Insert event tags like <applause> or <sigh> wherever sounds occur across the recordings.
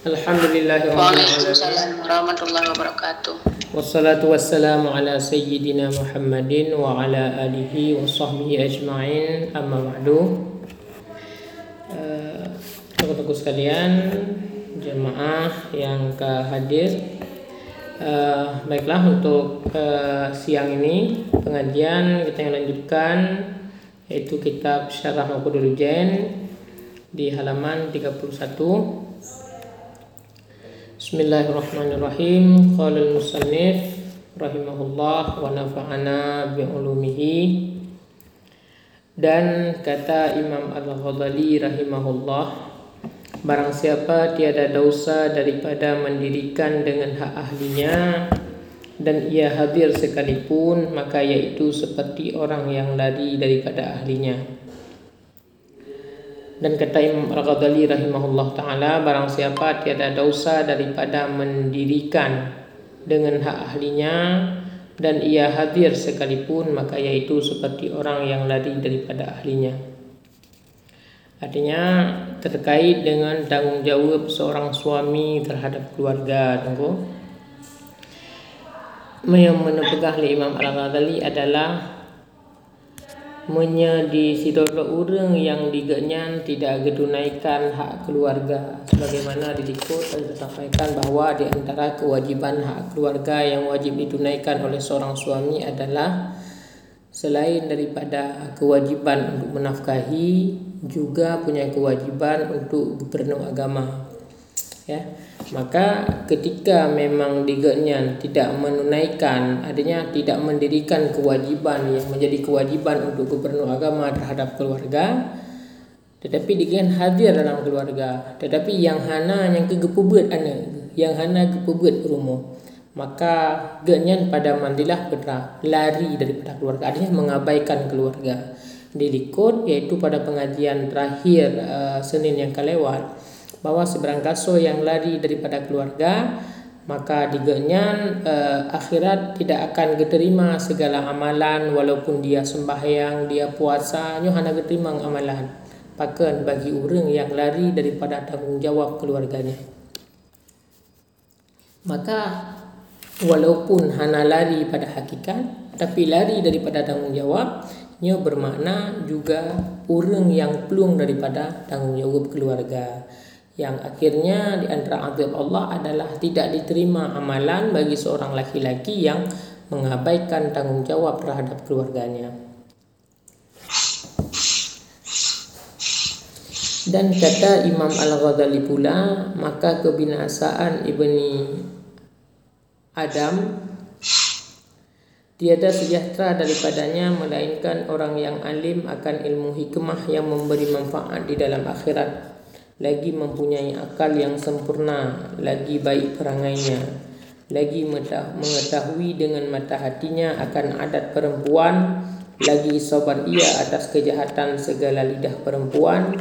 Alhamdulillah warahmatullahi wabarakatuh. Wassalatu wassalamu ala sayyidina Muhammadin wa ala alihi wa sahbihi ajma'in. Amma ba'du. Uh, Teman-teman sekalian Jemaah yang kehadir. Uh, Baiklah untuk uh, siang ini Pengajian kita yang lanjutkan Iaitu kitab Syarah Jen Di halaman 31 Bismillahirrahmanirrahim. Qala al-musannif rahimahullah wa nafa'ana bi ulumihi. Dan kata Imam Al-Ghazali rahimahullah Barang siapa tiada dosa daripada mendirikan dengan hak ahlinya Dan ia hadir sekalipun Maka iaitu seperti orang yang lari daripada ahlinya dan kata Imam Al-Ghazali rahimahullah ta'ala Barang siapa tiada dosa daripada mendirikan dengan hak ahlinya Dan ia hadir sekalipun Maka iaitu seperti orang yang lari daripada ahlinya Artinya terkait dengan tanggungjawab seorang suami terhadap keluarga tunggu. Yang menepegah oleh Imam Al-Ghazali adalah Menya di sidoro urang yang digenyan tidak gedunaikan hak keluarga. Sebagaimana didikut dan disampaikan bahawa di antara kewajiban hak keluarga yang wajib ditunaikan oleh seorang suami adalah selain daripada kewajiban untuk menafkahi juga punya kewajiban untuk berpenuh agama. Ya maka ketika memang digenyan tidak menunaikan adanya tidak mendirikan kewajiban yang menjadi kewajiban untuk gubernur agama terhadap keluarga tetapi dengan hadir dalam keluarga tetapi yang hana yang kegepubut ana yang hana kegepubut rumah maka genyan pada mandilah putra lari daripada keluarga. Adanya mengabaikan keluarga. Dilikut iaitu pada pengajian terakhir uh, Senin yang kelewat bahawa seberang kaso yang lari daripada keluarga maka digenyan uh, akhirat tidak akan diterima segala amalan walaupun dia sembahyang dia puasa. Nyo hanya diterima amalan. Pakan bagi orang yang lari daripada tanggungjawab keluarganya. Maka walaupun hanya lari pada hakikat tapi lari daripada tanggungjawab nyo bermakna juga orang yang pelung daripada tanggungjawab keluarga yang akhirnya di antara azab Allah adalah tidak diterima amalan bagi seorang laki-laki yang mengabaikan tanggungjawab terhadap keluarganya. Dan kata Imam Al-Ghazali pula, maka kebinasaan ibni Adam tiada sejahtera daripadanya melainkan orang yang alim akan ilmu hikmah yang memberi manfaat di dalam akhirat lagi mempunyai akal yang sempurna, lagi baik perangainya, lagi mengetahui dengan mata hatinya akan adat perempuan, lagi sabar ia atas kejahatan segala lidah perempuan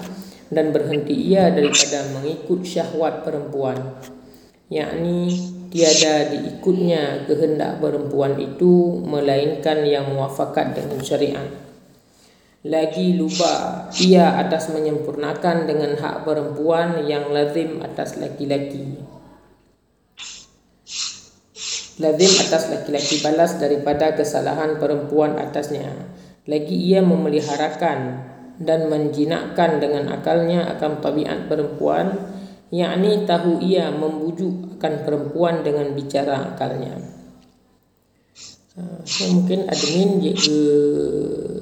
dan berhenti ia daripada mengikut syahwat perempuan. Yakni tiada diikutnya kehendak perempuan itu melainkan yang muafakat dengan syariat lagi lupa ia atas menyempurnakan dengan hak perempuan yang lazim atas laki-laki. Lazim atas laki-laki balas daripada kesalahan perempuan atasnya. Lagi ia memeliharakan dan menjinakkan dengan akalnya akan tabiat perempuan yakni tahu ia membujuk akan perempuan dengan bicara akalnya. Uh, mungkin admin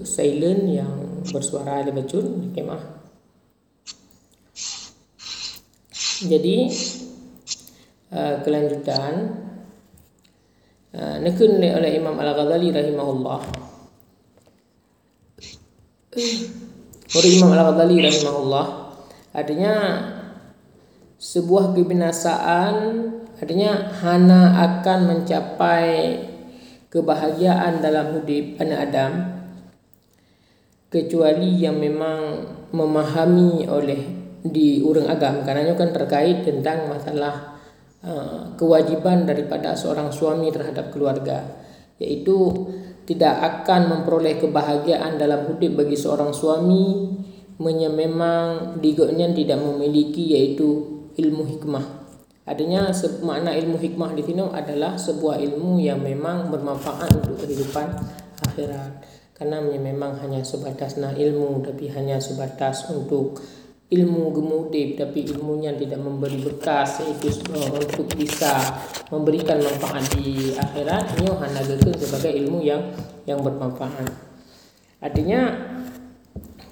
silent yang bersuara di bacun kemah. Jadi uh, kelanjutan uh, nekun oleh Imam Al-Ghazali rahimahullah. Oleh Imam Al-Ghazali rahimahullah artinya sebuah kebinasaan artinya hana akan mencapai kebahagiaan dalam hidup anak Adam kecuali yang memang memahami oleh di urang agam kerana kan terkait tentang masalah uh, kewajiban daripada seorang suami terhadap keluarga iaitu tidak akan memperoleh kebahagiaan dalam hidup bagi seorang suami memang digoknya tidak memiliki yaitu ilmu hikmah. Adanya makna ilmu hikmah di sini adalah sebuah ilmu yang memang bermanfaat untuk kehidupan akhirat. Karena memang hanya sebatas nah ilmu tapi hanya sebatas untuk ilmu gemudip tapi ilmunya tidak memberi bekas itu untuk bisa memberikan manfaat di akhirat. Ini gitu sebagai ilmu yang yang bermanfaat. Artinya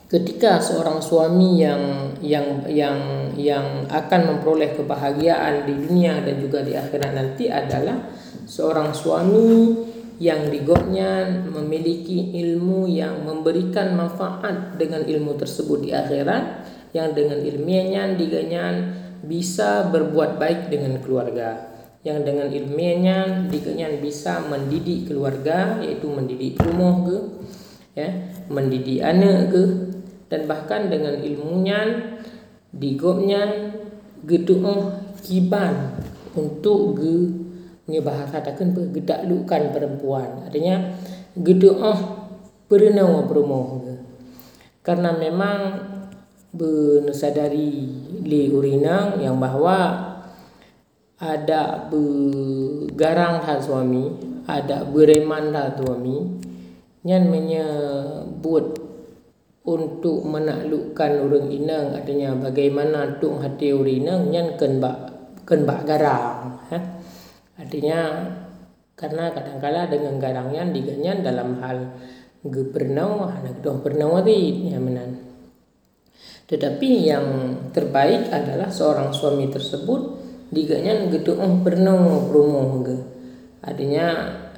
ketika seorang suami yang yang yang yang akan memperoleh kebahagiaan di dunia dan juga di akhirat nanti adalah seorang suami yang digoknya memiliki ilmu yang memberikan manfaat dengan ilmu tersebut di akhirat yang dengan ilmiahnya diganya bisa berbuat baik dengan keluarga. Yang dengan ilmiahnya diganya bisa mendidik keluarga yaitu mendidik rumah ke ya mendidik anak ke dan bahkan dengan ilmunya digopnya geduh kiban untuk ge punya bahasa takkan gedaklukan perempuan. Artinya geduh berenang berumah karena memang bersadari li urinang yang bahawa ada bergarang dah suami, ada bereman dah suami, yang menyebut untuk menaklukkan orang inang. Artinya bagaimana tuk hati orang inang yang kenbak kenbak garang ha? Artinya karena kadang-kala dengan garangnya diganyan dalam hal gepernau anak doh pernau tadi yang menan tetapi yang terbaik adalah seorang suami tersebut diganya gedung oh, pernah promo artinya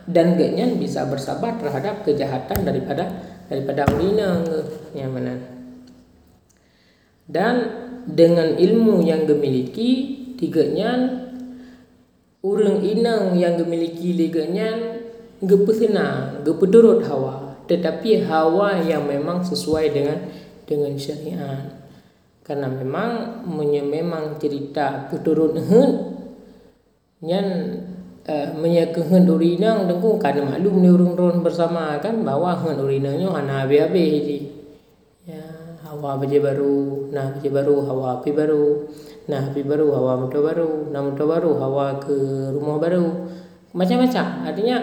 dan gaknya bisa bersabar terhadap kejahatan daripada daripada ulina yang mana dan dengan ilmu yang dimiliki tiganya orang inang yang dimiliki liganya gepesena gepedurut hawa. Tetapi hawa yang memang sesuai dengan dengan syariat. Karena memang menye memang cerita puturun hen yang uh, menyekehen urinang dengku karena maklum ni urung-urung bersama kan? Bawa hen urinanya ana abi-abi jadi ya hawa baje baru nah baje baru hawa api baru nah api baru hawa motor baru. Motor baru hawa ke rumah baru. Macam-macam. Artinya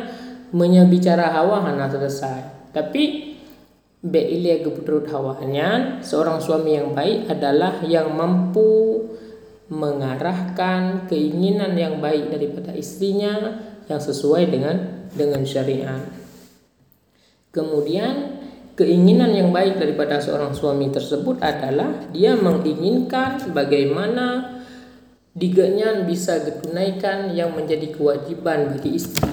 menyebicara hawa hana selesai. Tapi Be'ilia keputrut hawanya Seorang suami yang baik adalah Yang mampu Mengarahkan keinginan yang baik Daripada istrinya Yang sesuai dengan dengan syariat. Kemudian Keinginan yang baik daripada seorang suami tersebut adalah Dia menginginkan bagaimana Diganya bisa ditunaikan Yang menjadi kewajiban bagi istri.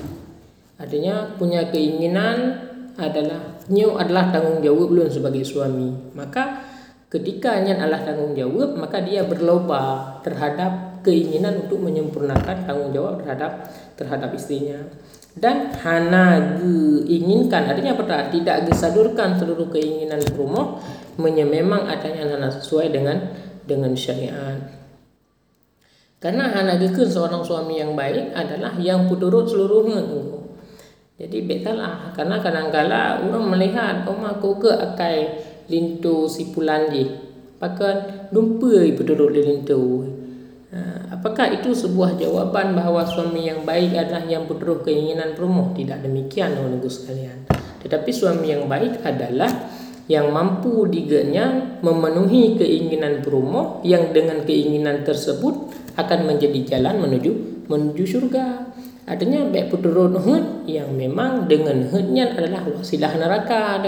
Artinya punya keinginan adalah nyu adalah tanggungjawab belum sebagai suami. Maka ketika nyan adalah tanggungjawab maka dia berlomba terhadap keinginan untuk menyempurnakan tanggungjawab terhadap terhadap istrinya dan hana inginkan artinya apa tidak disadurkan seluruh keinginan rumah memang adanya hana sesuai dengan dengan syariat karena hana gekun seorang suami yang baik adalah yang puturut seluruhnya jadi betul lah karena kadang-kala orang melihat rumah aku ke akai lintu si pulan je. Pakai duduk di lintu. Ha, apakah itu sebuah jawapan bahawa suami yang baik adalah yang penuh keinginan perumuh? Tidak demikian orang sekalian. Tetapi suami yang baik adalah yang mampu digenya memenuhi keinginan perumuh yang dengan keinginan tersebut akan menjadi jalan menuju menuju syurga. Artinya baik puturun hud yang memang dengan hudnya adalah wasilah neraka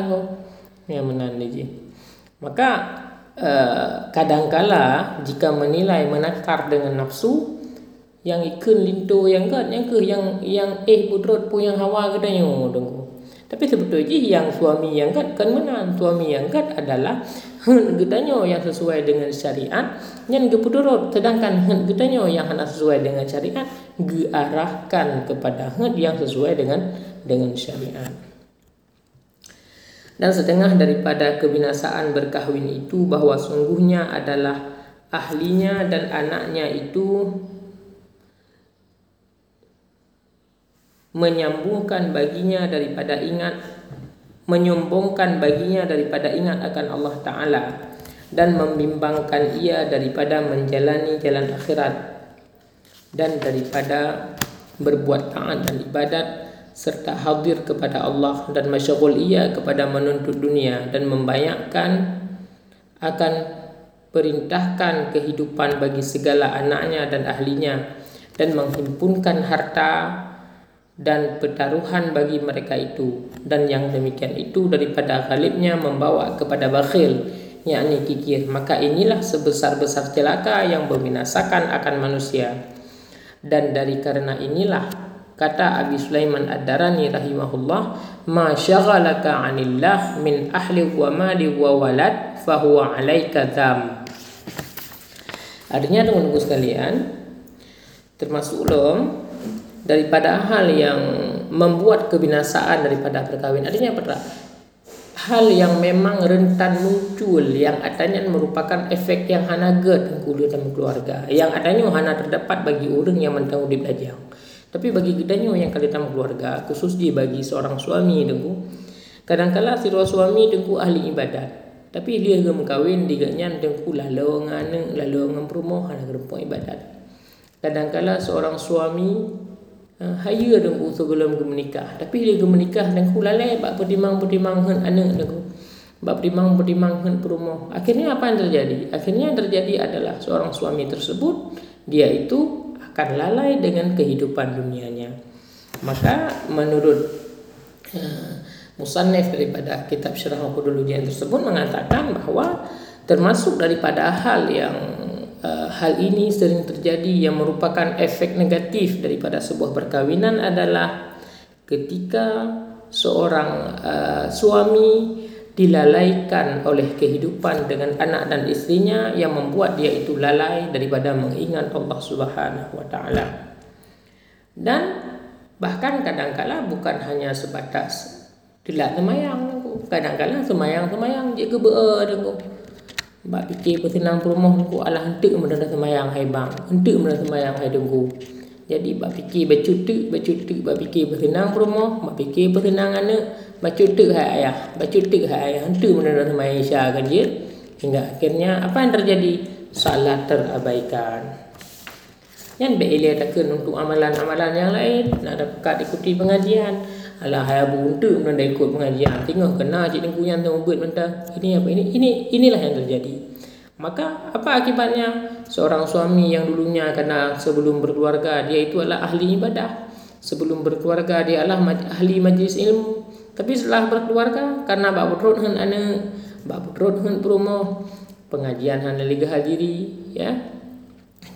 yang menandai. Maka uh, kadangkala jika menilai menakar dengan nafsu yang ikun lintu yang kan yang ke yang yang eh putrut pu yang hawa ke dan yang tapi sebetulnya yang suami yang kat kan mana suami yang kat adalah hen getanya yang sesuai dengan syariat yang gepudurut sedangkan hen getanya yang hendak sesuai dengan syariat diarahkan kepada hen yang sesuai dengan dengan syariat. Dan setengah daripada kebinasaan berkahwin itu bahawa sungguhnya adalah ahlinya dan anaknya itu menyambungkan baginya daripada ingat menyombongkan baginya daripada ingat akan Allah Ta'ala dan membimbangkan ia daripada menjalani jalan akhirat dan daripada berbuat taat dan ibadat serta hadir kepada Allah dan masyghul ia kepada menuntut dunia dan membayangkan akan perintahkan kehidupan bagi segala anaknya dan ahlinya dan menghimpunkan harta dan pertaruhan bagi mereka itu. Dan yang demikian itu daripada ghalibnya membawa kepada bakhil yakni kikir. Maka inilah sebesar-besar celaka yang membinasakan akan manusia. Dan dari karena inilah kata Abi Sulaiman Ad-Darani rahimahullah ma syaghalaka 'anillah min ahli wa mali wa walad fa huwa 'alaika dzam artinya teman-teman sekalian termasuk ulum daripada hal yang membuat kebinasaan daripada perkahwinan artinya apa hal yang memang rentan muncul yang adanya merupakan efek yang hanaga tengkulu keluarga. Yang adanya hana terdapat bagi orang yang mentang di belajar tapi bagi gedanya yang kali dalam keluarga khusus di bagi seorang suami tengku kadang-kala si suami tengku ahli ibadat. Tapi dia gem kawin diganya tengku lalu ngane lalu ngam promo hana gerempong ibadat. Kadang-kala seorang suami Ha, haya dengan sebelum ke menikah. Tapi dia ke menikah dan kulalai bab pertimang pertimang hen anak dengan bab pertimang pertimang hen perumah akhirnya apa yang terjadi? Akhirnya yang terjadi adalah seorang suami tersebut dia itu akan lalai dengan kehidupan dunianya. Maka menurut uh, daripada kitab syarah Qudulujian tersebut mengatakan bahawa termasuk daripada hal yang Uh, hal ini sering terjadi yang merupakan efek negatif daripada sebuah perkahwinan adalah ketika seorang uh, suami dilalaikan oleh kehidupan dengan anak dan istrinya yang membuat dia itu lalai daripada mengingat Allah Subhanahu wa taala. Dan bahkan kadang-kala bukan hanya sebatas tidak semayang, kadang-kala semayang-semayang je ke ber Bak fikir bersenang perumah ku Allah hentik dah semayang hai bang. Hentik mana semayang hai dengku. Jadi bak fikir bercutuk, bercutuk bak fikir bersenang perumah, bak fikir bersenang anak, bercutuk hai ayah, bercutuk hai ayah. Mana dah semayang isya kan dia. Hingga akhirnya apa yang terjadi? Salat terabaikan. Yang berilih takkan untuk amalan-amalan yang lain. Nak dapat ikuti pengajian. Alah hai abu untuk mana dah ikut pengajian. Tengok kena cik dengku yang tengok buat. Ini apa ini? Ini inilah yang terjadi. Maka apa akibatnya? Seorang suami yang dulunya kena sebelum berkeluarga dia itu adalah ahli ibadah. Sebelum berkeluarga dia adalah ahli majlis ilmu. Tapi setelah berkeluarga karena bab betrot hen anak, bab betrot hen promo, pengajian han liga hadiri, ya.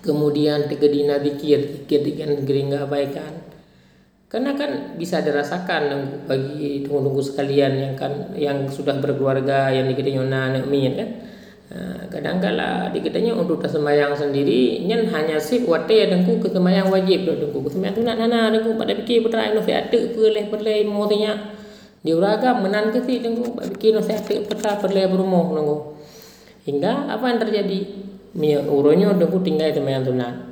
Kemudian tegedina zikir, zikir dengan geringa abaikan. Karena kan bisa dirasakan bagi tunggu-tunggu sekalian yang kan yang sudah berkeluarga yang dikitanya anak min kan. Ha, kadang-kala dikitanya untuk tersemayang sendiri. Nyen hanya sip wate dengku ke semayang wajib? Do dengku ke semayang tunat hana dengku pada fikir putra ino saya atuk perleh perleh mo tanya di menan ke si dengku pada fikir no saya atuk putra perleh berumah dengku hingga apa yang terjadi? Mi uronyo dengku tinggal semayang tunat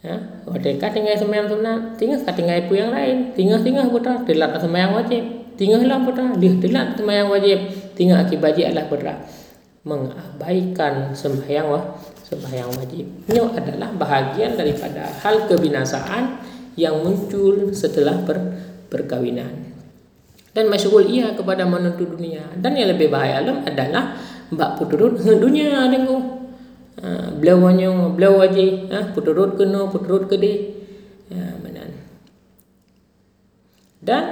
Ya, Merdeka tinggal sembahyang sunat, tinggal tak tinggal ibu yang lain, tinggal tinggal putra, telat sembahyang wajib, tinggal lah putra, telat sembahyang wajib, tinggal akibat dia adalah putra mengabaikan sembahyang wah, sembahyang wajib. Ini adalah bahagian daripada hal kebinasaan yang muncul setelah ber, perkawinan. Dan masyhur ia kepada menuntut dunia. Dan yang lebih bahaya adalah mbak puturut <laughs> dunia dengan Ha, beliau waji ha puturut kena puturut ke dia ya manan dan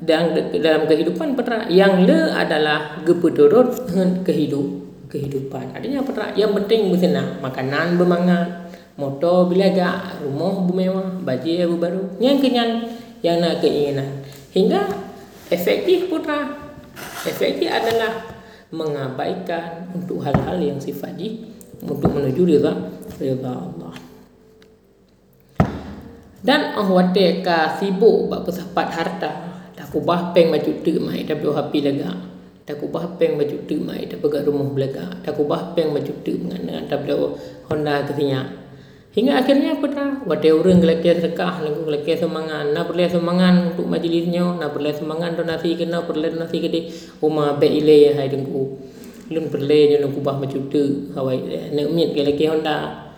dan dalam kehidupan petra yang le adalah geputurut <laughs> kehidup kehidupan artinya petra yang penting bersenang makanan bermangat motor bilaga rumah bermewah baju baru yang kenyan yang nak keinginan hingga efektif putra efektif adalah mengabaikan untuk hal-hal yang sifat di untuk menuju rida rida Allah. Dan ahwate ka sibuk bab harta. Tak kubah peng baju tu mai tapi lega. Tak peng baju tu mai tapi gak rumah belega. Tak peng baju tu mengana tapi Honda kesinya. Hingga akhirnya apa dah? Wate orang gelakir sedekah, lagu gelakir semangat. Nak berlihat semangat untuk majlisnya, nak berlihat semangat donasi kena, berlihat donasi ke di rumah be ile hai dengku. lun perle nyo kubah macam tu hawai nak mit ke laki honda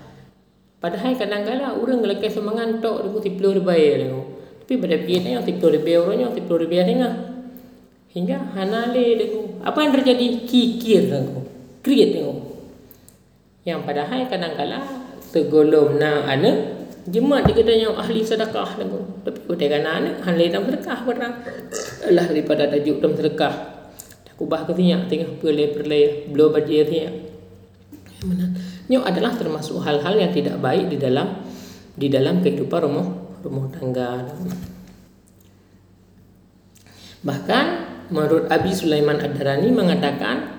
padahal kadang-kadang orang laki semangat tok tu tiplo ribai tu tapi pada piye ni tiplo ribai orangnya tiplo ribai tengah hingga hanale tu apa yang terjadi? Kikir tu create tu yang padahal kadang-kadang tergolong na ana Jemaat dia kata yang ahli sedekah tu. Tapi kata kan anak ahli dalam sedekah berang. Allah daripada tajuk dalam sedekah kubah ke tiap tengah perlay-perlay belum baca tiap mana? Ini adalah termasuk hal-hal yang tidak baik di dalam di dalam kehidupan rumah rumah tangga. Bahkan menurut Abi Sulaiman Ad-Darani mengatakan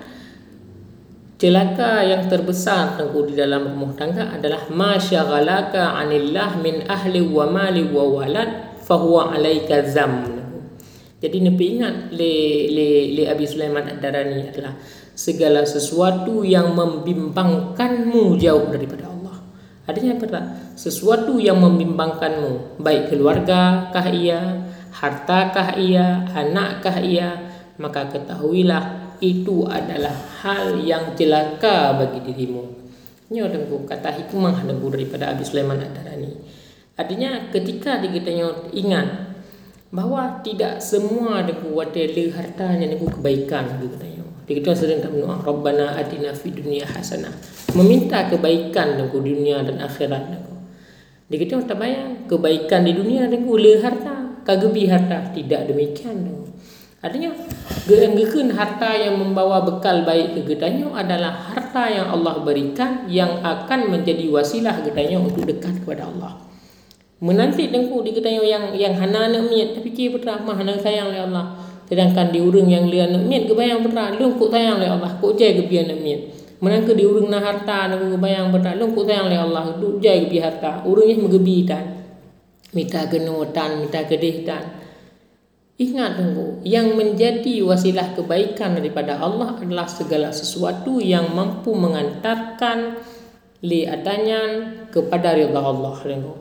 celaka yang terbesar tengku di dalam rumah tangga adalah masyaghalaka anillah min ahli wa mali wa walad fahuwa alaika zam. Jadi Nabi ingat le le le Abi Sulaiman Ad-Darani adalah segala sesuatu yang membimbangkanmu jauh daripada Allah. Adanya apa? Sesuatu yang membimbangkanmu, baik keluarga kah ia, harta kah ia, anak kah ia, maka ketahuilah itu adalah hal yang celaka bagi dirimu. Ini orang kata hikmah daripada Abi Sulaiman Ad-Darani. Artinya ketika kita ingat bahawa tidak semua deku wadele hartanya deku kebaikan gitu katanya. Dia kata sering tak mendoa Rabbana atina fid dunya hasanah. Meminta kebaikan deku dunia dan akhirat. Dia kata tak bayang kebaikan di dunia deku le harta, kagebi harta tidak demikian. Artinya geun harta yang membawa bekal baik ke gedanya adalah harta yang Allah berikan yang akan menjadi wasilah gedanya untuk dekat kepada Allah. Menanti dengku di kita yang yang hana nak miat tapi ki mah hana sayang oleh Allah. Sedangkan di urang yang lian miat kebayang putra lu ku sayang oleh Allah. Ku jai ke nak miat. Menangke di nak harta nak kebayang putra lu ku sayang oleh Allah. Du jai ke harta. Urangnya megebi dan minta genutan, minta dan Ingat tunggu, yang menjadi wasilah kebaikan daripada Allah adalah segala sesuatu yang mampu mengantarkan li adanya kepada ridha Allah. Tunggu.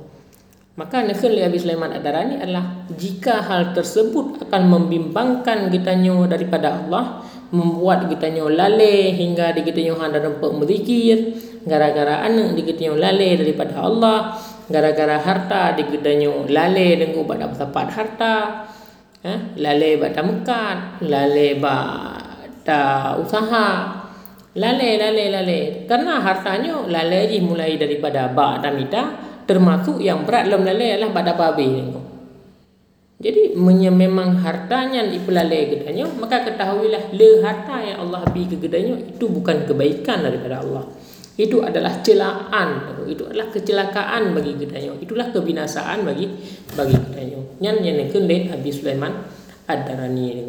Maka nakal li Abi Sulaiman Ad-Darani adalah jika hal tersebut akan membimbangkan kita daripada Allah, membuat kita nyo lalai hingga di kita nyo hendak berzikir, gara-gara anak di kita nyo lalai daripada Allah, gara-gara harta di kita nyo lalai dengan ubat dapat harta, eh, lalai pada mekat, lalai pada usaha, lalai lalai lalai. Karena hartanya lalai mulai daripada ba dan mita, termasuk yang berat dalam lalai adalah pada babi jadi memang hartanya di pelalai gedanya maka ketahuilah le harta yang Allah beri ke gedanya itu bukan kebaikan daripada Allah itu adalah celaan. Itu adalah kecelakaan bagi gedanya itulah kebinasaan bagi bagi gedanya yang yang nekun Abi Sulaiman Ad-Darani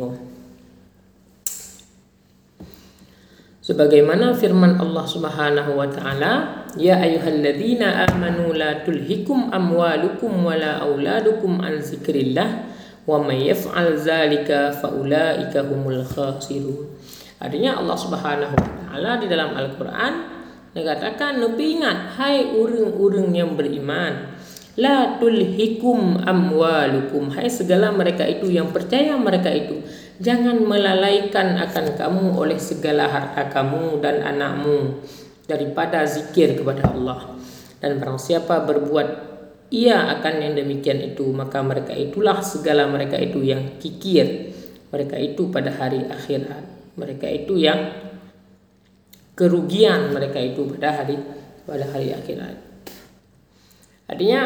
sebagaimana firman Allah Subhanahu wa taala ya ayyuhalladzina amanu la tulhikum amwalukum wala auladukum an zikrillah wa may yaf'al zalika faulaika humul khasirun. Artinya Allah Subhanahu wa taala di dalam Al-Qur'an mengatakan nabi ingat hai urang-urang yang beriman la tulhikum amwalukum hai segala mereka itu yang percaya mereka itu Jangan melalaikan akan kamu oleh segala harta kamu dan anakmu daripada zikir kepada Allah. Dan barang siapa berbuat ia akan yang demikian itu, maka mereka itulah segala mereka itu yang kikir. Mereka itu pada hari akhirat. Mereka itu yang kerugian mereka itu pada hari pada hari akhirat. Artinya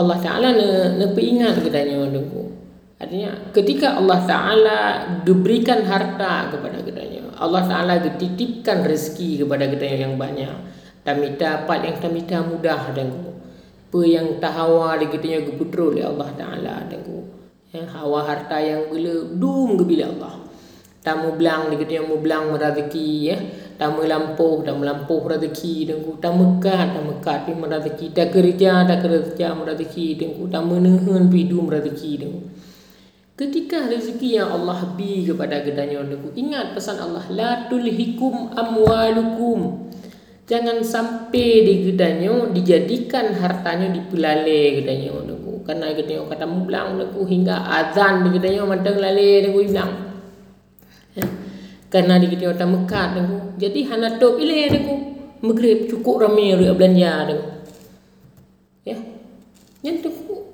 Allah Taala ne ne ingat katanya dengku. Artinya ketika Allah Ta'ala diberikan harta kepada kita Allah Ta'ala dititipkan rezeki kepada kita yang banyak Tamita apa yang tamita mudah dan Apa yang tahawa di kita yang keputra oleh Allah Ta'ala dan ya, Hawa harta yang bila dum ke bila Allah Tamu belang di kita yang mu belang merazeki ya Tamu lampuh, tamu lampuh rezeki dan ku tamu kat, tamu kat pi merazeki tak kerja, tak kerja merazeki dan ku tamu nehen pi dum rezeki dan ku Ketika rezeki yang Allah beri kepada gedanya aku ingat pesan Allah la tulhikum amwalukum. Jangan sampai di gedanya dijadikan hartanya dipelale gedanya aku karena gedanya kata mublang aku hingga azan di gedanya mantang lale aku bilang ya. Karena di kita orang mekat dengku. Jadi hana top ile dengku. Maghrib cukup ramai ria belanja dengku. Ya. Yang tu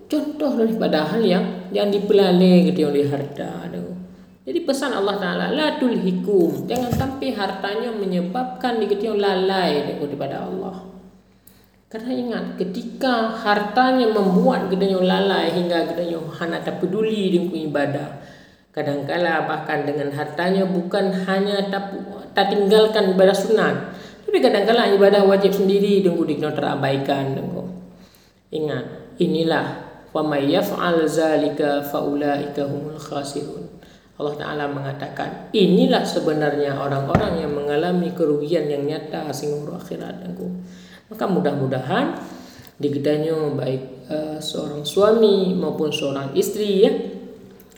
contoh daripada hal yang yang dipelalai kita oleh harta dengku. Jadi pesan Allah Taala la tulhikum. Jangan sampai hartanya menyebabkan di lalai daripada Allah. Karena ingat ketika hartanya membuat kita lalai hingga kita hana tak peduli dengan ibadah. Kadangkala bahkan dengan hartanya bukan hanya tak, tak tinggalkan ibadah sunat. Tapi kadangkala ibadah wajib sendiri dengku dikno terabaikan dengku. Ingat, inilah wa may yaf'al zalika faulaika humul khasirun. Allah Ta'ala mengatakan Inilah sebenarnya orang-orang yang mengalami kerugian yang nyata Singur akhirat dengku. Maka mudah-mudahan Digedanya baik uh, seorang suami maupun seorang istri ya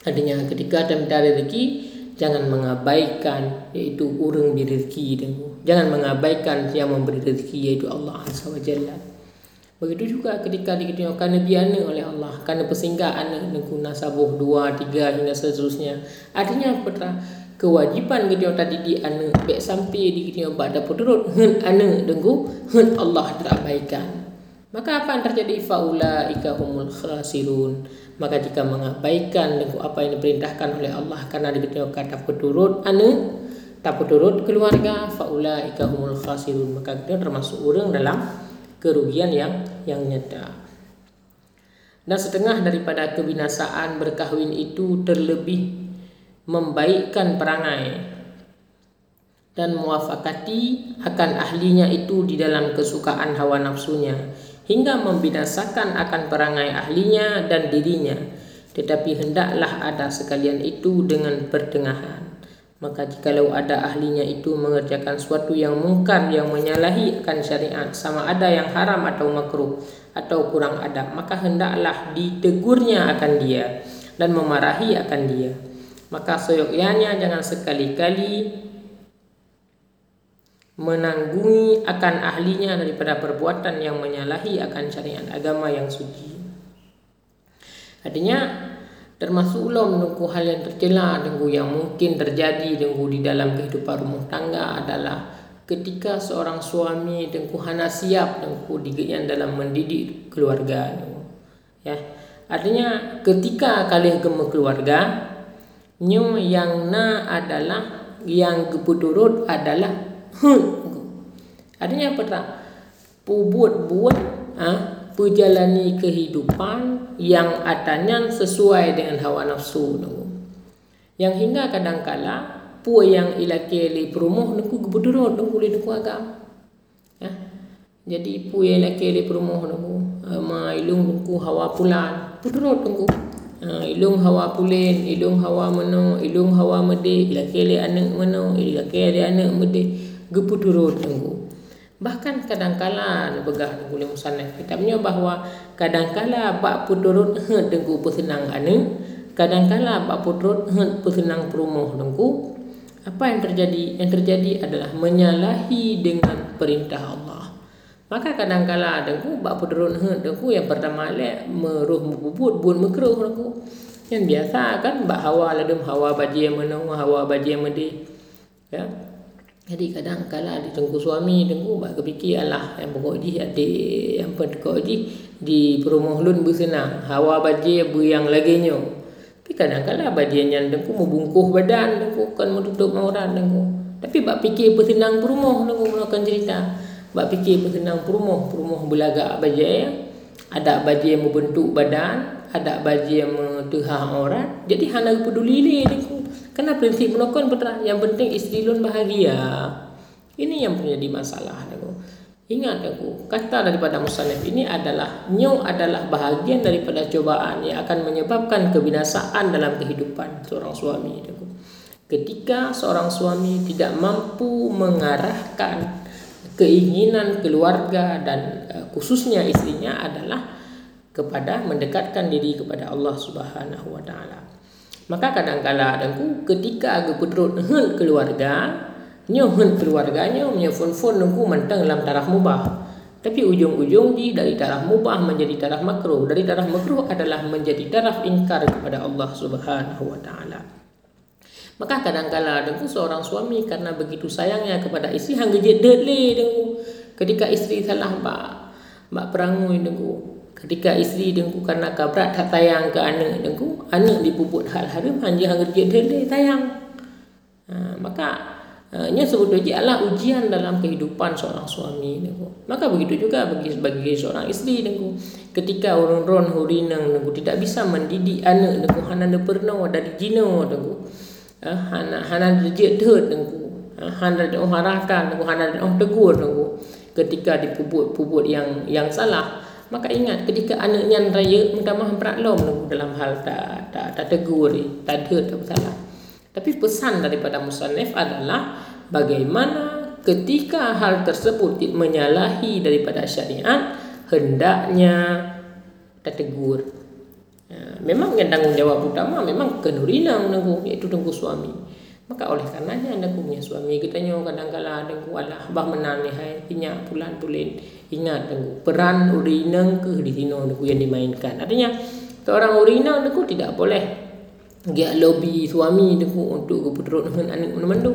adanya ketika ada mencari rezeki jangan mengabaikan yaitu urang beri rezeki dan jangan mengabaikan yang memberi rezeki yaitu Allah Jalla. Begitu juga ketika dikatakan kerana biana oleh Allah, kerana persinggahan anak dengan nasabuh dua, tiga hingga seterusnya. Artinya apa? kewajipan kita tadi di ana baik sampai di kita pada puturut hen ana dengku hen Allah terabaikan maka apa yang terjadi faula ikahumul khasirun maka jika mengabaikan dengku apa yang diperintahkan oleh Allah karena di kita kata puturut ana tak puturut keluarga faula ikahumul khasirun. Maka kita termasuk orang dalam kerugian yang yang nyata. Dan setengah daripada kebinasaan berkahwin itu terlebih membaikkan perangai dan muafakati akan ahlinya itu di dalam kesukaan hawa nafsunya hingga membinasakan akan perangai ahlinya dan dirinya. Tetapi hendaklah ada sekalian itu dengan pertengahan. Maka jikalau ada ahlinya itu mengerjakan sesuatu yang mungkar yang menyalahi akan syariat sama ada yang haram atau makruh atau kurang adab maka hendaklah ditegurnya akan dia dan memarahi akan dia. Maka seyogyanya jangan sekali-kali menanggungi akan ahlinya daripada perbuatan yang menyalahi akan syariat agama yang suci. Artinya termasuk ulah menunggu hal yang tercela dengan yang mungkin terjadi dengan di dalam kehidupan rumah tangga adalah ketika seorang suami dengan hana siap dengan digigit dalam mendidik keluarga. Ya. Artinya ketika kalian gema keluarga, Nyo yang na adalah yang keputurut adalah hun. Adanya apa tak? Pubuat-buat ah ha? perjalani kehidupan yang atanya sesuai dengan hawa nafsu nunggu. Yang hingga kadang kala pu yang ilake li perumuh nunggu keputurut nunggu li nunggu agam. Ya. Jadi pu yang ilake li perumuh nunggu ma ilung nunggu hawa pulan puturut nunggu. Ha, ilung hawa pulen, ilung hawa meno, ilung hawa mede, ila kele anak meno, ila kele anak mede, gepu turut tunggu. Bahkan kadangkala begah boleh musanaf kitabnya bahawa kadangkala bak puturut <laughs> he tunggu pesenang ane, kadangkala bak puturut he pesenang perumuh tunggu. Apa yang terjadi? Yang terjadi adalah menyalahi dengan perintah Allah. Maka kadang-kala dengku bak pedurun he dengku yang pertama le meruh mubut bun mekruh dengku. Yang biasa kan bak hawa ladum hawa baji yang menang hawa baji yang medi. Ya. Jadi kadang-kala di dengku suami dengku bak kepikir Allah yang pokok di ade yang pokok di di perumah lun bersenang hawa yang lagi nyo. Tapi kadang-kala baji yang dengku membungkuh badan dengku kan menutup orang dengku. Tapi bak fikir bersenang perumah dengku melakukan cerita. Bak fikir bersenang perumuh Perumuh belagak bajai Ada bajai yang membentuk badan Ada bajai yang mentehah orang Jadi hana peduli ni Kena prinsip menokon betul Yang penting isteri lun bahagia Ini yang menjadi masalah aku. Ingat aku, kata daripada Musalif ini adalah Nyu adalah bahagian daripada cobaan Yang akan menyebabkan kebinasaan dalam kehidupan seorang suami aku. Ketika seorang suami tidak mampu mengarahkan keinginan keluarga dan uh, khususnya istrinya adalah kepada mendekatkan diri kepada Allah Subhanahu wa taala. Maka kadang-kala adangku ketika aku putrut hen keluarga, nyo hen keluarganya nyo fon-fon nungku mentang dalam taraf mubah. Tapi ujung-ujung di dari taraf mubah menjadi taraf makruh. Dari taraf makruh adalah menjadi taraf ingkar kepada Allah Subhanahu wa taala. Maka kadang-kala dengku seorang suami karena begitu sayangnya kepada isteri hangga je dele dengku. Ketika isteri salah mbak mbak perangui dengku. Ketika isteri dengku karena kabrat tak tayang ke anak dengku, anak dipuput hal hanya hangga je dele tayang. Ha, maka uh, ini sebetulnya adalah ujian dalam kehidupan seorang suami dengku. Maka begitu juga bagi bagi seorang isteri dengku. Ketika orang-orang hurinang dengku tidak bisa mendidik anak dengku hana pernah dari jino dengku. Eh, hana hana rejek dhut dengku hana de oh harakan dengku hana de tegur dengku ketika dipubut-pubut yang yang salah maka ingat ketika anaknya raya minta maaf peraklom dengku dalam hal tak tak tak tegur tak dhut tak salah tapi pesan daripada musannif adalah bagaimana ketika hal tersebut menyalahi daripada syariat hendaknya tak tegur. Ya, memang yang tanggungjawab utama memang kenurina menanggung iaitu tengku suami. Maka oleh karenanya anda punya suami kita nyo kadang-kala tengku Allah bah menani hai punya bulan bulan ingat tengku peran urinang ke di sini tengku yang dimainkan. Artinya seorang urinang tengku tidak boleh dia lobby suami tengku untuk keputusan dengan anak menandu.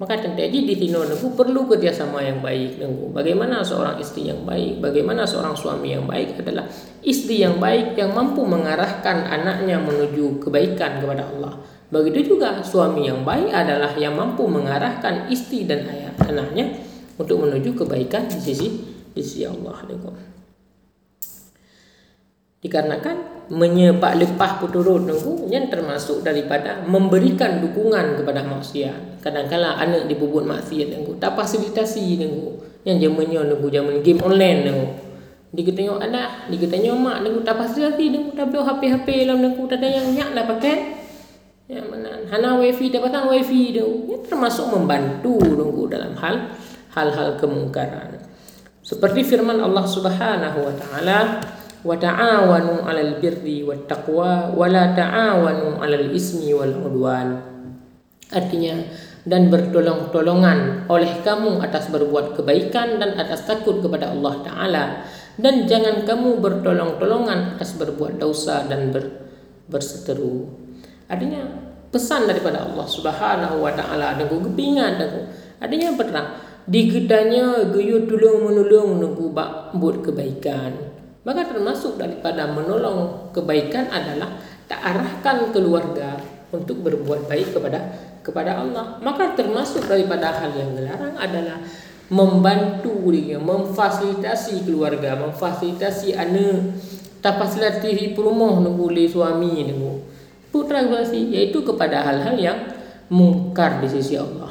Maka tentu saja di sini aku perlu kerjasama yang baik dengan Bagaimana seorang istri yang baik, bagaimana seorang suami yang baik adalah istri yang baik yang mampu mengarahkan anaknya menuju kebaikan kepada Allah. Begitu juga suami yang baik adalah yang mampu mengarahkan istri dan ayah anaknya untuk menuju kebaikan di sisi di sisi Allah. Dikarenakan menyepak lepah puturut nunggu yang termasuk daripada memberikan dukungan kepada maksiat. Kadang-kala anak dibubut maksiat nunggu tak fasilitasi nunggu yang zamannya nunggu zaman game online nunggu. Dia tengok anak, dia tengok mak nunggu tak fasilitasi nunggu tak boleh HP-HP lah nunggu tak ada yang nyak dah pakai. Ya mana hana wifi dah pasang wifi tu. Ini termasuk membantu nunggu dalam hal hal-hal kemungkaran. Seperti firman Allah Subhanahu wa taala wa ta'awanu 'alal birri wat taqwa wa la ta'awanu 'alal ismi wal 'udwan artinya dan bertolong-tolongan oleh kamu atas berbuat kebaikan dan atas takut kepada Allah taala dan jangan kamu bertolong-tolongan atas berbuat dosa dan ber, berseteru artinya pesan daripada Allah Subhanahu wa taala dan kepingan dan artinya apa digedanya geyu tolong menolong nunggu buat kebaikan Maka termasuk daripada menolong kebaikan adalah tak arahkan keluarga untuk berbuat baik kepada kepada Allah. Maka termasuk daripada hal yang dilarang adalah membantu dia, memfasilitasi keluarga, memfasilitasi anak, tak fasilitasi rumah nunggu suami nunggu. Putra kasih iaitu kepada hal-hal yang mungkar di sisi Allah.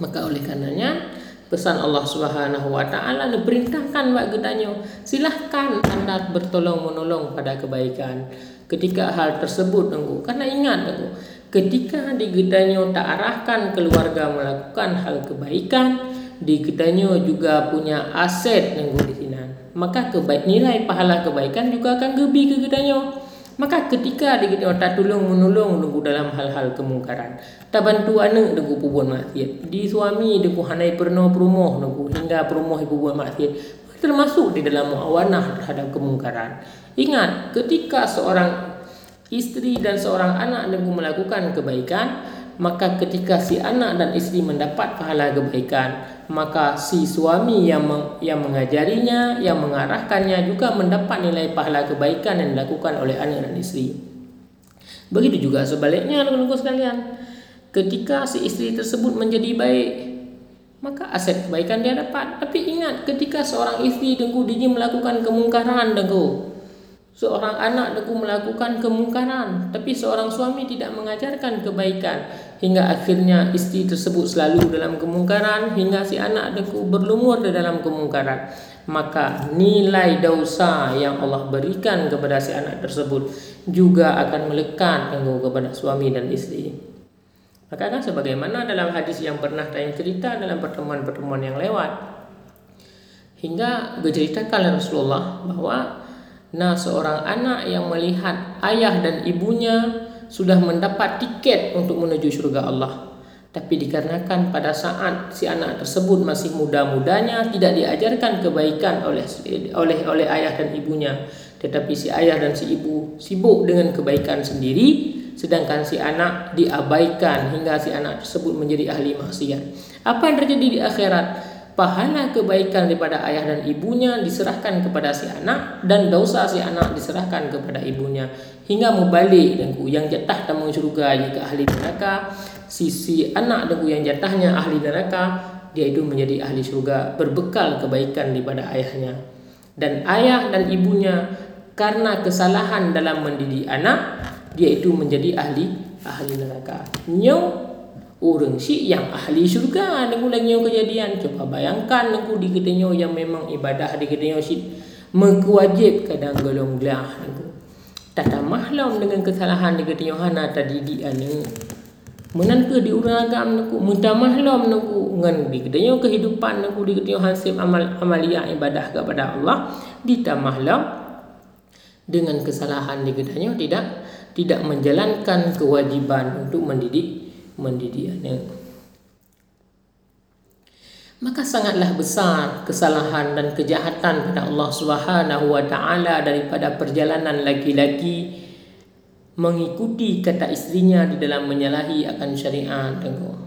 Maka oleh karenanya pesan Allah Subhanahu wa taala diperintahkan buat gedanyo silahkan anda bertolong menolong pada kebaikan. Ketika hal tersebut tunggu karena ingat tunggu ketika di gedanyo tak arahkan keluarga melakukan hal kebaikan di gedanyo juga punya aset tunggu di sini. Maka kebaik nilai pahala kebaikan juga akan gebi ke gedanyo Maka ketika dia kata tak tolong menolong nunggu dalam hal-hal kemungkaran. Tak bantu anak nunggu perbuat maksiat. Di suami pun hanai pernah perumah nunggu hingga perumah ibu buat maksiat. Termasuk di dalam muawanah terhadap kemungkaran. Ingat ketika seorang isteri dan seorang anak nunggu melakukan kebaikan. Maka ketika si anak dan isteri mendapat pahala kebaikan maka si suami yang yang mengajarinya, yang mengarahkannya juga mendapat nilai pahala kebaikan yang dilakukan oleh anak dan isteri. Begitu juga sebaliknya teman-teman sekalian. Ketika si isteri tersebut menjadi baik, maka aset kebaikan dia dapat. Tapi ingat ketika seorang isteri dengku dia melakukan kemungkaran dengku, Seorang anak deku melakukan kemungkaran Tapi seorang suami tidak mengajarkan kebaikan. Hingga akhirnya isteri tersebut selalu dalam kemungkaran Hingga si anak deku berlumur di dalam kemungkaran. Maka nilai dosa yang Allah berikan kepada si anak tersebut Juga akan melekat kepada suami dan isteri. Maka kan sebagaimana dalam hadis yang pernah saya cerita dalam pertemuan-pertemuan yang lewat. Hingga berceritakan Rasulullah bahawa Nah, seorang anak yang melihat ayah dan ibunya sudah mendapat tiket untuk menuju syurga Allah. Tapi dikarenakan pada saat si anak tersebut masih muda-mudanya tidak diajarkan kebaikan oleh oleh oleh ayah dan ibunya, tetapi si ayah dan si ibu sibuk dengan kebaikan sendiri, sedangkan si anak diabaikan hingga si anak tersebut menjadi ahli maksiat. Apa yang terjadi di akhirat? Pahala kebaikan daripada ayah dan ibunya diserahkan kepada si anak dan dosa si anak diserahkan kepada ibunya. Hingga membalik dengku yang jatah tamu syurga jika ahli neraka sisi anak dengku yang jatahnya ahli neraka dia itu menjadi ahli syurga berbekal kebaikan daripada ayahnya. Dan ayah dan ibunya karena kesalahan dalam mendidik anak dia itu menjadi ahli ahli neraka. Nyo orang si yang ahli syurga nengku lagi kejadian. Coba bayangkan nengku di ketenyo yang memang ibadah di ketenyo si mengwajib kadang golong gelah nengku tata mahlam dengan kesalahan di ketenyo hana tadi di ane menan ke di urang agam nengku minta mahlam nengku ngan di ketenyo kehidupan nengku di ketenyo hasil amal amalia ibadah kepada Allah. Ditamahlam dengan kesalahan di ketenyo tidak tidak menjalankan kewajiban untuk mendidik mendidik anak. Maka sangatlah besar kesalahan dan kejahatan pada Allah Subhanahu wa taala daripada perjalanan laki-laki mengikuti kata istrinya di dalam menyalahi akan syariat tengok.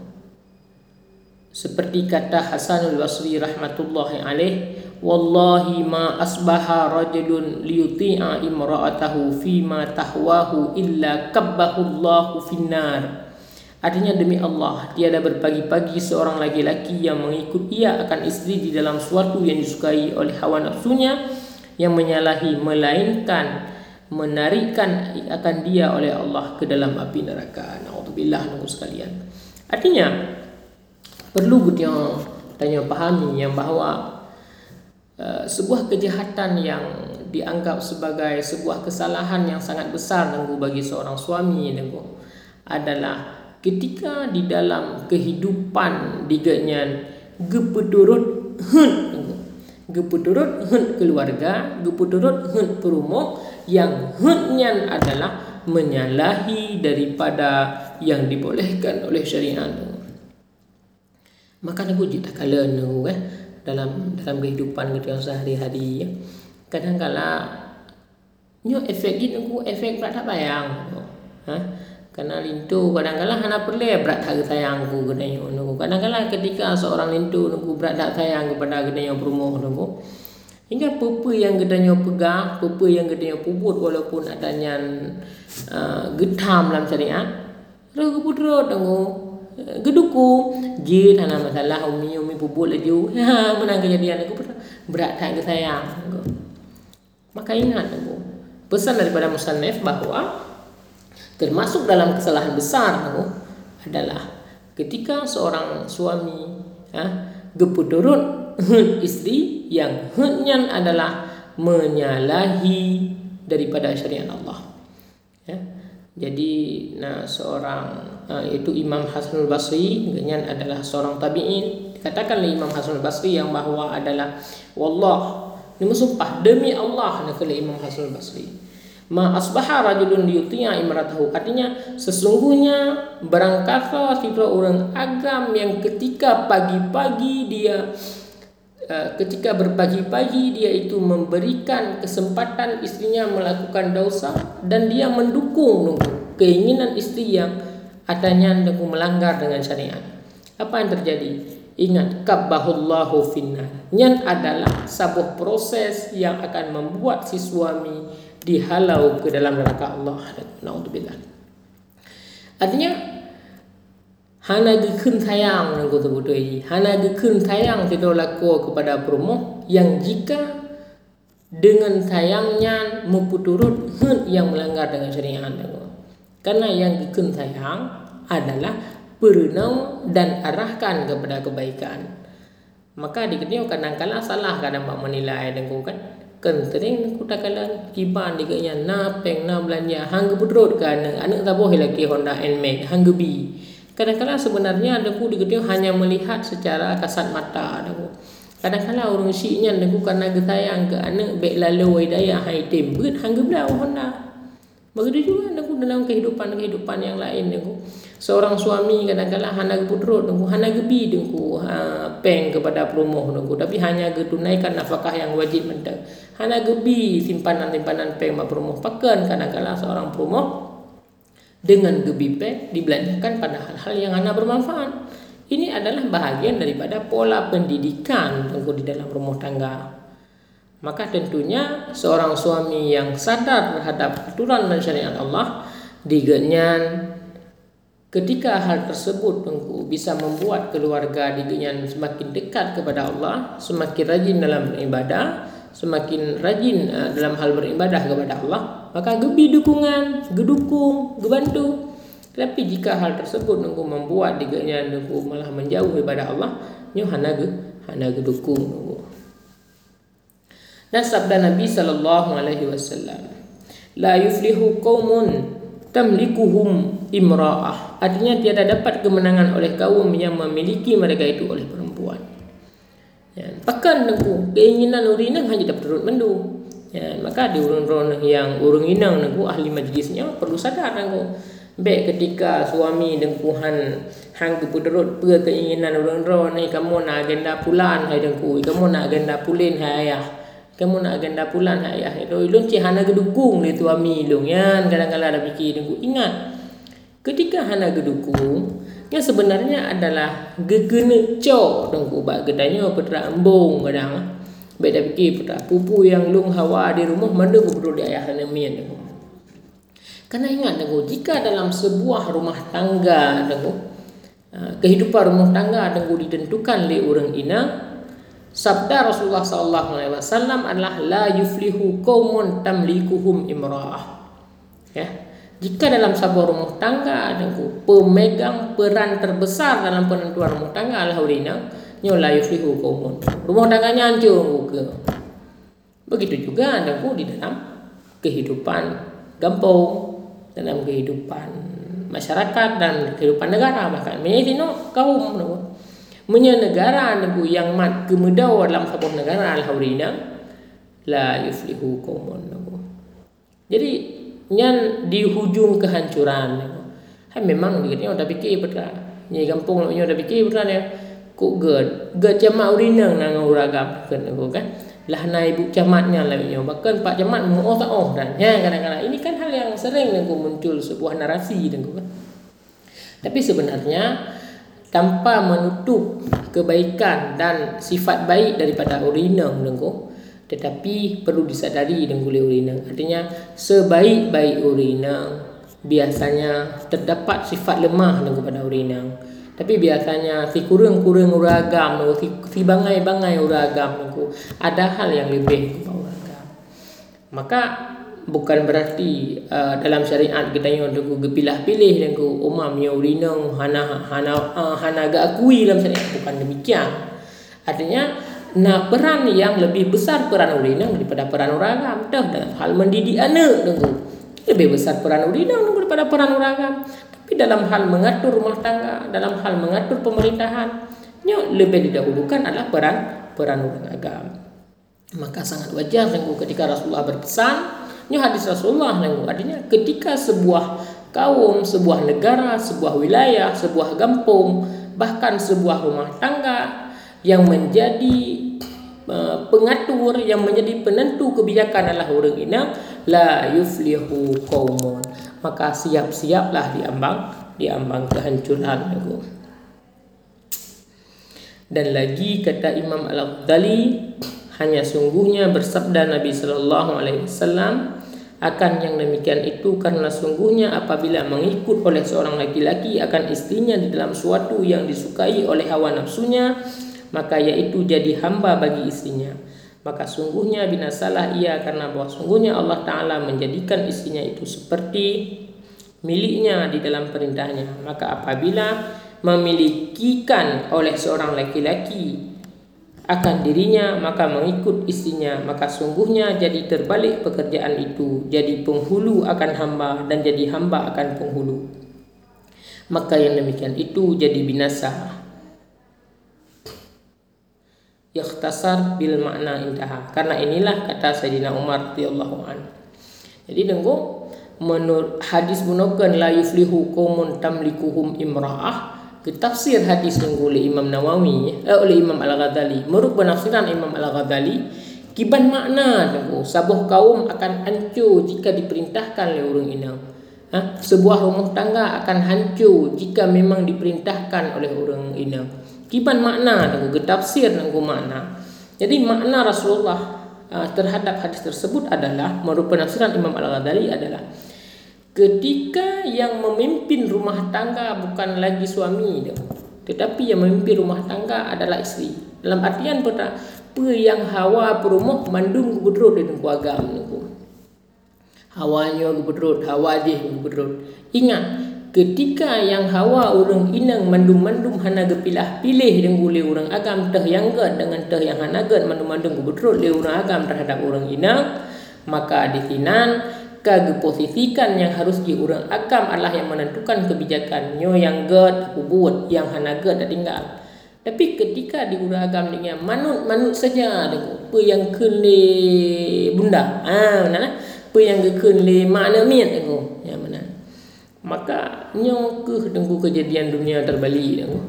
Seperti kata Hasanul Basri rahmatullahi alaih, wallahi ma asbaha rajulun liyuti'a imra'atahu fima tahwahu illa kabbahu Allahu finnar. Artinya demi Allah, tiada berpagi-pagi seorang laki-laki yang mengikut ia akan istri di dalam suatu yang disukai oleh hawa nafsunya yang menyalahi melainkan menarikkan akan dia oleh Allah ke dalam api neraka. Nauzubillah nunggu sekalian. Artinya perlu kita tanya pahami yang bahawa uh, sebuah kejahatan yang dianggap sebagai sebuah kesalahan yang sangat besar nunggu bagi seorang suami nunggu adalah ketika di dalam kehidupan diganya gepedurut hun gepedurut hun keluarga gepedurut hun perumah yang hunnya adalah menyalahi daripada yang dibolehkan oleh syariat maka aku cerita kala nu eh? Dalam dalam kehidupan kita sehari-hari ya. kadang-kala nyo efek gitu efek tak bayang ha kerana lintu kadang-kadang hana perlu berat harga sayang ku kena nunggu. Kadang-kadang ketika seorang lintu nunggu berat tak sayang kepada yang berumur nunggu. Hingga apa yang kedanya pegang, apa yang kedanya puput walaupun adanya uh, getam dalam syariat. Terus ke putra tunggu. Geduku. Dia tak masalah. Umi, umi puput lagi. <laughs> Menang kejadian aku berat tak sayang. Maka ingat tunggu. Pesan daripada Musannif bahawa termasuk dalam kesalahan besar tu adalah ketika seorang suami ha, gepudurut <laughs> isteri yang henyan adalah menyalahi daripada syariat Allah. Ya. Jadi nah seorang itu Imam Hasan Al-Basri dengan adalah seorang tabi'in dikatakan oleh Imam Hasan Al-Basri yang bahawa adalah wallah ini sumpah demi Allah nak Imam Hasan Al-Basri ma asbaha rajulun liyuti'a imratahu. Artinya sesungguhnya barang kata tiba orang agam yang ketika pagi-pagi dia uh, ketika berpagi-pagi dia itu memberikan kesempatan istrinya melakukan dosa dan dia mendukung keinginan istri yang adanya dengan melanggar dengan syariat. Apa yang terjadi? Ingat kabbahullahu finnar. Yang adalah sebuah proses yang akan membuat si suami dihalau ke dalam neraka Allah. Naudzubillah. Artinya hana gekun sayang yang kau sebut ini. Hana gekun sayang tidak laku kepada promo yang jika dengan sayangnya memputurut hun yang melanggar dengan syariat Karena yang gekun sayang adalah perenau dan arahkan kepada kebaikan. Maka diketahui kadang-kadang salah kadang menilai dengan kan kentering kuda kala kiban diganya na peng na belanja. Hang putro kan. Anak tak boleh lagi Honda Nmax hang bi kadang-kadang sebenarnya ada ku digede hanya melihat secara kasat mata ada ku kadang-kadang orang sinya ada ku karena getayang ke anak baik lalu daya hai tembut hang belau Honda. Begitu juga ada ku dalam kehidupan kehidupan yang lain ada seorang suami kadang-kadang hana putro nunggu hana gebi nunggu ha, peng kepada promo nunggu tapi hanya tunaikan nafkah yang wajib mentang hana gebi simpanan simpanan peng ma promo pakan kadang-kadang seorang promo dengan gebipe dibelanjakan pada hal-hal yang hana bermanfaat. Ini adalah bahagian daripada pola pendidikan tengku di dalam rumah tangga. Maka tentunya seorang suami yang sadar terhadap aturan dan syariat Allah digenyan ketika hal tersebut tengku bisa membuat keluarga digenyan semakin dekat kepada Allah, semakin rajin dalam beribadah, semakin rajin uh, dalam hal beribadah kepada Allah, maka gebi dukungan, gedukung, gebantu. Tapi jika hal tersebut nunggu membuat diganya nunggu malah menjauh daripada Allah, nyu hana ge hana ge dukung nunggu. Dan sabda Nabi sallallahu alaihi wasallam, la yuflihu qaumun tamlikuhum imra'ah. Artinya tiada dapat kemenangan oleh kaum yang memiliki mereka itu oleh perempuan. Ya, pakan nunggu keinginan urina hanya dapat turut mendu. Ya, maka di urun-urun yang urung inang nunggu ahli majlisnya perlu sadar nunggu Baik ketika suami dan Tuhan hang tu puterut pe keinginan orang ron ni kamu nak agenda pulan hai dengku kamu nak agenda pulin hai ayah kamu nak agenda pulan hai ayah itu ilun ci hana gedukung le suami ilung ya kadang-kadang ada fikir dengku ingat ketika hana gedukung yang sebenarnya adalah gegene cok. Dengku ba gedanya putra embung kadang. Dah fikir putra pupu yang lung hawa di rumah mana ku perlu di ayah mian dengku karena ingat dengu, jika dalam sebuah rumah tangga dengu, ha, kehidupan rumah tangga dengu ditentukan oleh orang ina, sabda Rasulullah sallallahu alaihi wasallam adalah la yuflihu qaumun tamlikuhum imra'ah. Ya. Jika dalam sebuah rumah tangga dengu, pemegang peran terbesar dalam penentuan rumah tangga adalah orang ina, nyo la yuflihu qaumun. Rumah tangganya hancur ke. Begitu juga dengu di dalam kehidupan kampung dalam kehidupan masyarakat dan kehidupan negara bahkan no kaum no menye negara nego yang mat kemedau dalam sebuah negara al haurina la yuflihu qaumun no jadi nyan di hujung kehancuran hai memang dia dah fikir betul ni kampung lo dah fikir betul ya kok ged ged jama urina nang uragam kan kan? Lah na ibu camatnya lah yo bahkan pak camat mu oh tak oh dan ya kadang-kadang. Ini kan hal yang sering yang muncul sebuah narasi dan kan? Tapi sebenarnya tanpa menutup kebaikan dan sifat baik daripada urinang dengku tetapi perlu disadari dengku le urinang artinya sebaik-baik urinang biasanya terdapat sifat lemah dengku pada urinang tapi biasanya si kurang-kurang uragam si, si bangai-bangai uragam ada hal yang lebih uragam. Maka bukan berarti uh, dalam syariat kita yang tu gepilah-pilih dan ku umam yo urinong hana hana uh, hana ga akui dalam syariat bukan demikian. Artinya nak peran yang lebih besar peran urinong daripada peran uragam. Dah dalam hal mendidik anak tu lebih besar peran urinong daripada peran uragam. Tapi dalam hal mengatur rumah tangga, dalam hal mengatur pemerintahan, nyo lebih didahulukan adalah peran peran orang agama. Maka sangat wajar nengku ketika Rasulullah berpesan, nyo hadis Rasulullah nengku artinya ketika sebuah kaum, sebuah negara, sebuah wilayah, sebuah kampung, bahkan sebuah rumah tangga yang menjadi uh, pengatur yang menjadi penentu kebijakan adalah orang ini la yuflihu qaumun maka siap-siaplah diambang diambang kehancuran itu. Dan lagi kata Imam Al-Ghazali hanya sungguhnya bersabda Nabi sallallahu alaihi wasallam akan yang demikian itu karena sungguhnya apabila mengikut oleh seorang laki-laki akan istrinya di dalam suatu yang disukai oleh hawa nafsunya maka yaitu jadi hamba bagi istrinya. Maka sungguhnya binasalah ia karena bahwa sungguhnya Allah Ta'ala menjadikan istrinya itu seperti miliknya di dalam perintahnya. Maka apabila memilikikan oleh seorang laki-laki akan dirinya maka mengikut istrinya maka sungguhnya jadi terbalik pekerjaan itu. Jadi penghulu akan hamba dan jadi hamba akan penghulu. Maka yang demikian itu jadi binasa. Yakhtasar bil makna intaha. Karena inilah kata Sayyidina Umar radhiyallahu an. Jadi tengok menurut hadis bunukan la yuflihu qaumun tamlikuhum imra'ah tafsir hadis yang oleh Imam Nawawi eh, oleh Imam Al-Ghazali menurut penafsiran Imam Al-Ghazali kiban makna tengok sabuh kaum akan hancur jika diperintahkan oleh orang ini Ha? Sebuah rumah tangga akan hancur jika memang diperintahkan oleh orang ini. Kiban makna dan getafsir dan makna. Jadi makna Rasulullah uh, terhadap hadis tersebut adalah menurut penafsiran Imam Al-Ghazali adalah ketika yang memimpin rumah tangga bukan lagi suami dia, tetapi yang memimpin rumah tangga adalah isteri. Dalam artian apa yang hawa perumah mandung kubudrut dan kuagam niku hawanya gubernur hawa dia gubernur ingat ketika yang hawa orang inang mandum-mandum hana gepilah pilih dengan gule orang agam teh yang gad dengan teh yang hana gad mandum-mandum gubernur le orang agam terhadap orang inang maka di sinan kage posisikan yang harus di orang agam adalah yang menentukan kebijakannya yang gad buat yang hana gad tinggal. Tapi ketika di urang agam dengan manut-manut saja apa yang kene bunda? Ah mana apa yang gekun le makna miat aku ya mana maka nyong ke tengku kejadian dunia terbalik aku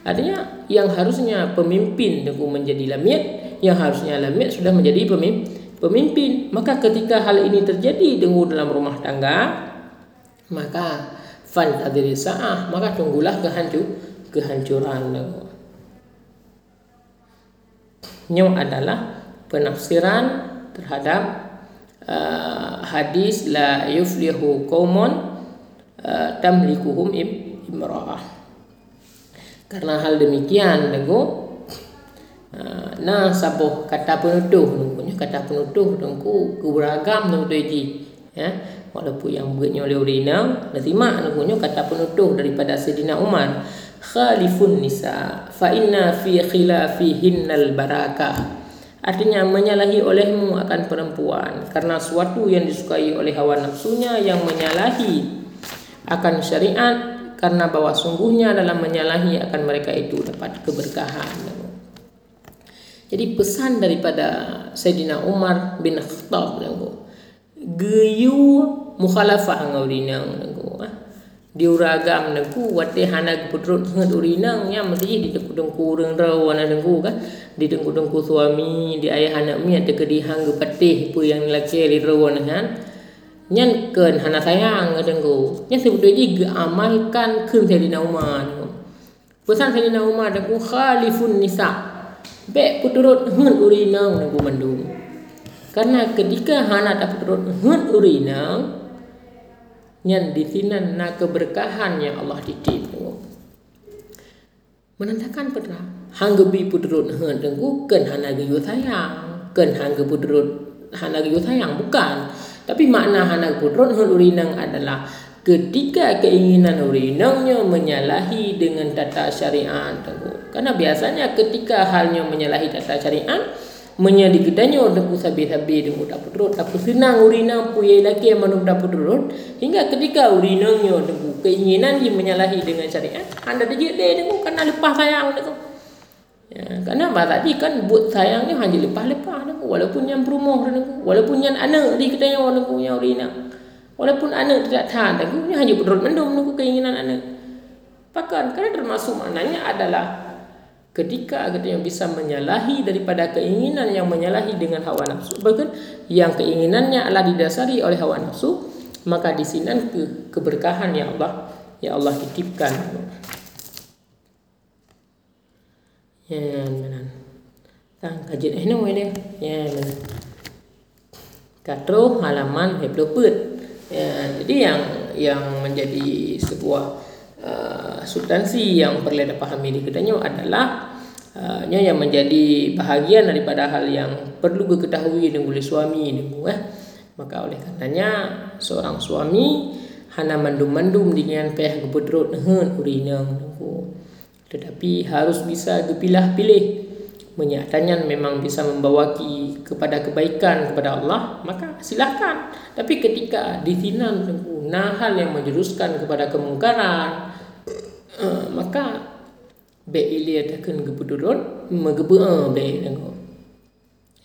artinya yang harusnya pemimpin aku menjadi lamiat yang harusnya lamiat sudah menjadi pemimpin pemimpin maka ketika hal ini terjadi dengan dalam rumah tangga maka fan tadri sa'ah maka tunggulah kehancur kehancuran nyong adalah penafsiran terhadap Uh, hadis la yuflihu qaumun uh, tamlikuhum im, imra'ah. Karena hal demikian nego uh, na sabuh kata penutuh punya kata penutuh dengku keberagam tu ji ya walaupun yang buatnya oleh urina lazima punya kata penutuh daripada Sayyidina Umar khalifun nisa fa inna fi khilafihinnal barakah Artinya menyalahi olehmu akan perempuan Karena suatu yang disukai oleh hawa nafsunya Yang menyalahi akan syariat Karena bahwa sungguhnya dalam menyalahi akan mereka itu dapat keberkahan Jadi pesan daripada Sayyidina Umar bin Khattab Geyu mukhalafah ngawdina di uragam nengku wate hana putrut ngat urinang nya mesti di dengku dengku urang dengku kan. Di dengku dengku suami di ayah anak mi ada ke di hang patih pu yang laki di rawana kan. Nyan ken hana sayang dengku nya sebut ji amalkan kun Sayyidina Umar pesan Sayyidina Umar dengku khalifun nisa be putrut ngat urinang dengku mandung karena ketika hana tak putrut ngat urinang yang di sini nak keberkahan yang Allah titip menandakan pada hanggebi pudrut hen dengku ken hanaga yu sayang. Ken hangge pudrut hanaga yu sayang bukan. Tapi makna hanaga pudrut hen urinang adalah ketika keinginan urinangnya menyalahi dengan tata syariat karena biasanya ketika halnya menyalahi tata syariat Menya di gedanya orang ku sabi-sabi di muda putrut. Tapi senang urina puye laki yang mana muda putrut. Hingga ketika urinanya orang ku keinginan dia menyalahi dengan syariat. Anda dia dia dengan kena lepas sayang dengan. Ya, karena apa tadi kan buat sayangnya hanya lepas-lepas dengan. Walaupun yang berumah dengan. Walaupun yang anak di gedanya orang ku yang urina. Walaupun anak tidak tahan dengan. Hanya putrut mendung dengan keinginan anak. Bahkan karena termasuk maknanya adalah ketika yang bisa menyalahi daripada keinginan yang menyalahi dengan hawa nafsu. Bahkan yang keinginannya adalah didasari oleh hawa nafsu maka di sini ke keberkahan yang Allah ya Allah titipkan. Ya mana tang kajian eh nama ini ya mana katro halaman hebloput ya jadi yang yang menjadi sebuah Uh, substansi yang perlu dipahami di kedanya adalah uh, yang menjadi bahagian daripada hal yang perlu diketahui dengan oleh suami ini eh. maka oleh karenanya seorang suami hana mandum-mandum dengan peh gebedrot nehen urina tetapi harus bisa dipilah-pilih menyatakan memang bisa membawa kepada kebaikan kepada Allah maka silahkan tapi ketika ditinan nah hal yang menjuruskan kepada kemungkaran uh, maka be ili atakan gebudurun magebe uh, be tengok.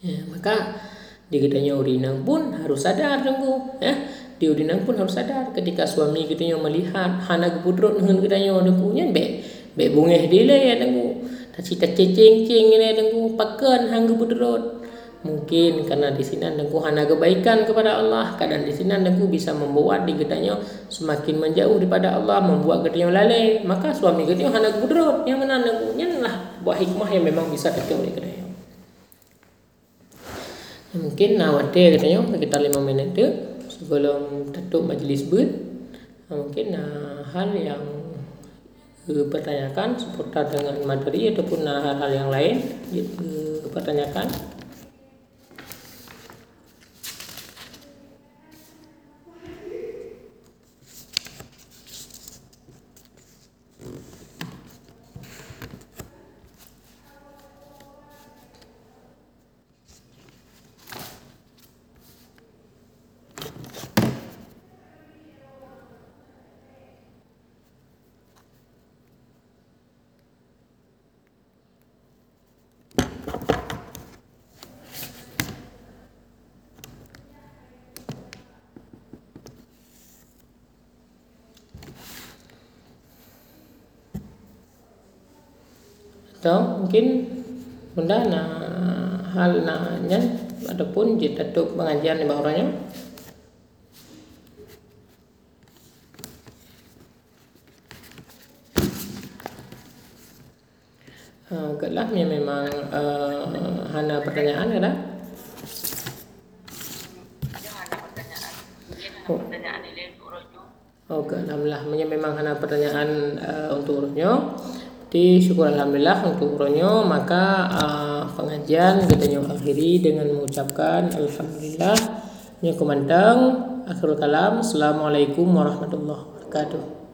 Ya, maka di katanya urinang pun harus sadar tengok ya. Di urinang pun harus sadar. Ketika suami katanya melihat hana gebudurun dengan <laughs> katanya tengok nya be be bungeh dile ya tengok tak cita cecing cing ini tengok pakan hang gebudurun mungkin karena di sini dengku hana kebaikan kepada Allah. Kadang di sini dengku bisa membuat di gedanya semakin menjauh daripada Allah membuat gedanya lalai. Maka suami gedanya hana kebudrot yang mana dengku lah buat hikmah yang memang bisa ketua oleh gedanya mungkin nawate katanya sekitar 5 minit tu sebelum tutup majlis ber mungkin nah, hal yang dipertanyakan seputar dengan materi ataupun hal-hal yang lain dipertanyakan atau mungkin benda na hal na nyan ataupun jita tu pengajian di bawahnya uh, lah yang memang uh, hana pertanyaan ya dah Oh. Oh, alhamdulillah. Memang hana pertanyaan uh, untuk urutnya. Jadi syukur Alhamdulillah untuk uronyo maka uh, pengajian kita nyo akhiri dengan mengucapkan Alhamdulillah. Nyo kumandang akhirul kalam. Assalamualaikum warahmatullahi wabarakatuh.